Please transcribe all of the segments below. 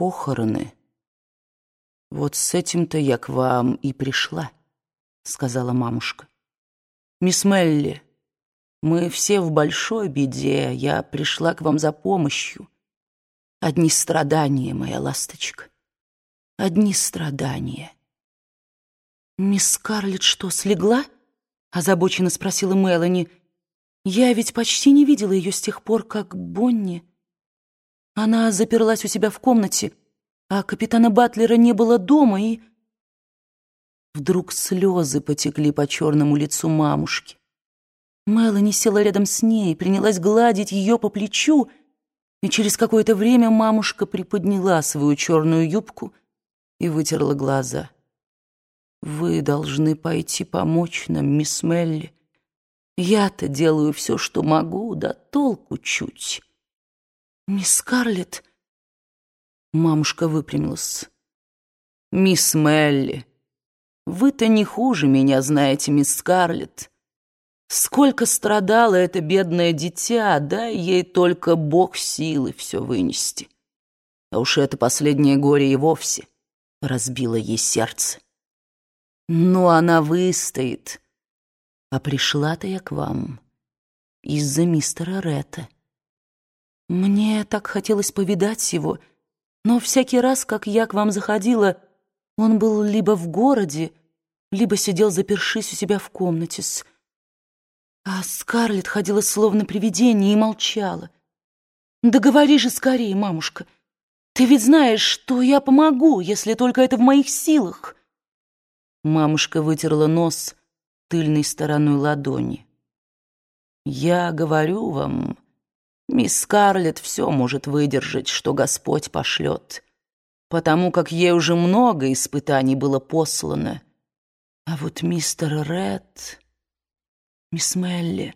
похороны. Вот с этим-то я к вам и пришла, сказала мамушка. Мисс Мелли, мы все в большой беде, я пришла к вам за помощью. Одни страдания, моя ласточка, одни страдания. «Мисс Скарлетт что, слегла?» — озабоченно спросила Мелани. «Я ведь почти не видела ее с тех пор, как Бонни...» Она заперлась у себя в комнате, а капитана Батлера не было дома, и... Вдруг слезы потекли по черному лицу мамушки. Мелани села рядом с ней, принялась гладить ее по плечу, и через какое-то время мамушка приподняла свою черную юбку и вытерла глаза. Вы должны пойти помочь нам, мисс Мелли. Я-то делаю все, что могу, да толку чуть. Мисс Скарлетт... Мамушка выпрямилась. Мисс Мелли, вы-то не хуже меня знаете, мисс Скарлетт. Сколько страдало это бедное дитя, да ей только Бог силы все вынести. А уж это последнее горе и вовсе разбило ей сердце. Но она выстоит. А пришла-то я к вам из-за мистера Ретта. Мне так хотелось повидать его, но всякий раз, как я к вам заходила, он был либо в городе, либо сидел запершись у себя в комнате с... А Скарлетт ходила словно привидение и молчала. «Да говори же скорее, мамушка. Ты ведь знаешь, что я помогу, если только это в моих силах». Мамушка вытерла нос тыльной стороной ладони. «Я говорю вам, мисс Скарлетт все может выдержать, что Господь пошлет, потому как ей уже много испытаний было послано. А вот мистер Ред, мисс Мелли,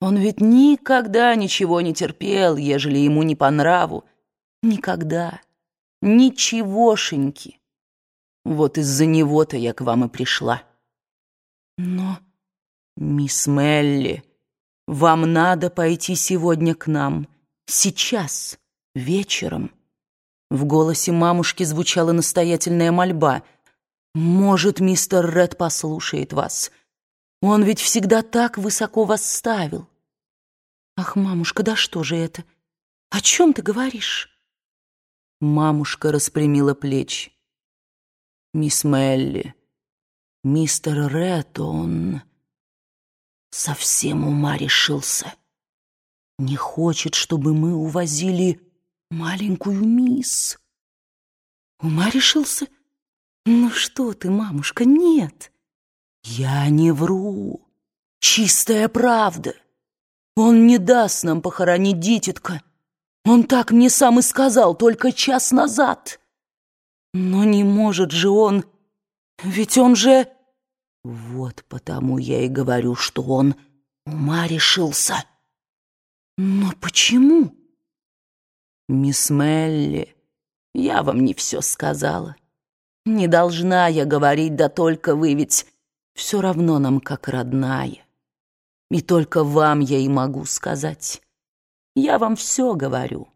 он ведь никогда ничего не терпел, ежели ему не по нраву. Никогда. Ничегошеньки. Вот из-за него-то я к вам и пришла. Но, мисс Мелли, вам надо пойти сегодня к нам. Сейчас, вечером. В голосе мамушки звучала настоятельная мольба. Может, мистер Ред послушает вас. Он ведь всегда так высоко вас ставил. Ах, мамушка, да что же это? О чем ты говоришь? Мамушка распрямила плечи. Мисс Мелли, мистер Ред, он совсем ума решился. Не хочет, чтобы мы увозили маленькую мисс. Ума решился? Ну что ты, мамушка, нет. Я не вру. Чистая правда. Он не даст нам похоронить дитятка. Он так мне сам и сказал только час назад. Но не может же он... Ведь он же... Вот потому я и говорю, что он ума решился. Но почему? Мисс Мелли, я вам не все сказала. Не должна я говорить, да только вы ведь все равно нам как родная. И только вам я и могу сказать. Я вам все говорю.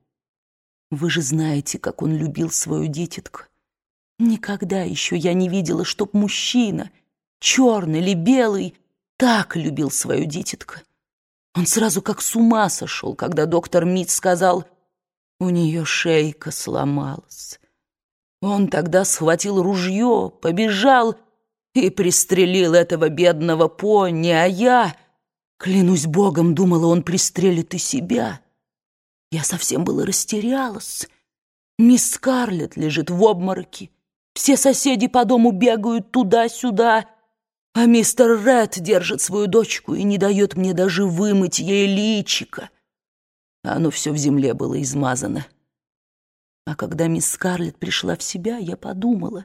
Вы же знаете, как он любил свою дитятку. Никогда еще я не видела, чтоб мужчина, черный или белый, так любил свою дитятку. Он сразу как с ума сошел, когда доктор Мит сказал, у нее шейка сломалась. Он тогда схватил ружье, побежал и пристрелил этого бедного пони, а я, клянусь богом, думала, он пристрелит и себя. Я совсем было растерялась. Мисс Скарлетт лежит в обмороке. Все соседи по дому бегают туда-сюда, а мистер Ред держит свою дочку и не дает мне даже вымыть ей личико. Оно все в земле было измазано. А когда мисс Скарлетт пришла в себя, я подумала,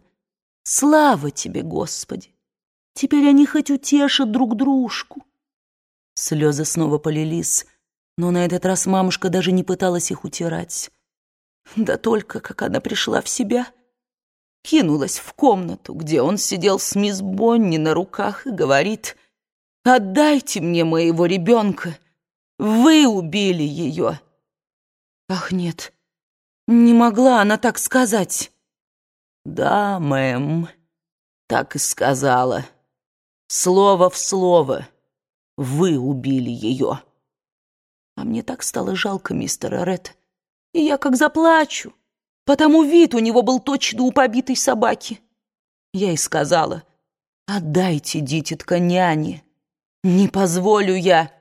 слава тебе, Господи! Теперь они хоть утешат друг дружку. Слезы снова полились, но на этот раз мамушка даже не пыталась их утирать. Да только, как она пришла в себя — кинулась в комнату, где он сидел с мисс Бонни на руках и говорит, «Отдайте мне моего ребенка! Вы убили ее!» «Ах, нет! Не могла она так сказать. Да, мэм, так и сказала. Слово в слово. Вы убили ее. А мне так стало жалко мистера Ред. И я как заплачу, потому вид у него был точно у побитой собаки. Я и сказала, отдайте дитятка няне. Не позволю я,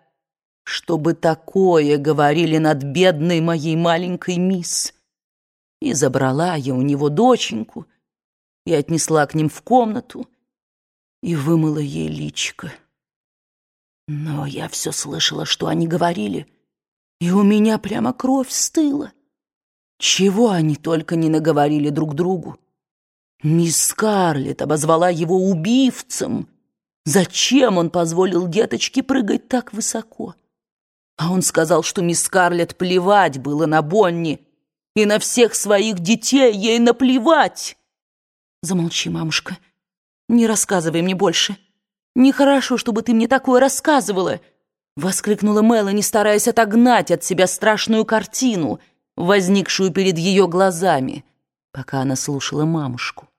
чтобы такое говорили над бедной моей маленькой мисс. И забрала я у него доченьку и отнесла к ним в комнату и вымыла ей личико. Но я все слышала, что они говорили, и у меня прямо кровь стыла. Чего они только не наговорили друг другу. Мисс Скарлетт обозвала его убивцем. Зачем он позволил деточке прыгать так высоко? А он сказал, что мисс Скарлетт плевать было на Бонни, и на всех своих детей ей наплевать. Замолчи, мамушка, не рассказывай мне больше. Нехорошо, чтобы ты мне такое рассказывала, воскликнула Мелани, стараясь отогнать от себя страшную картину, возникшую перед ее глазами, пока она слушала мамушку.